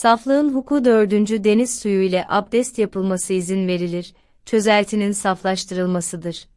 Saflığın huku dördüncü deniz suyu ile abdest yapılması izin verilir, çözeltinin saflaştırılmasıdır.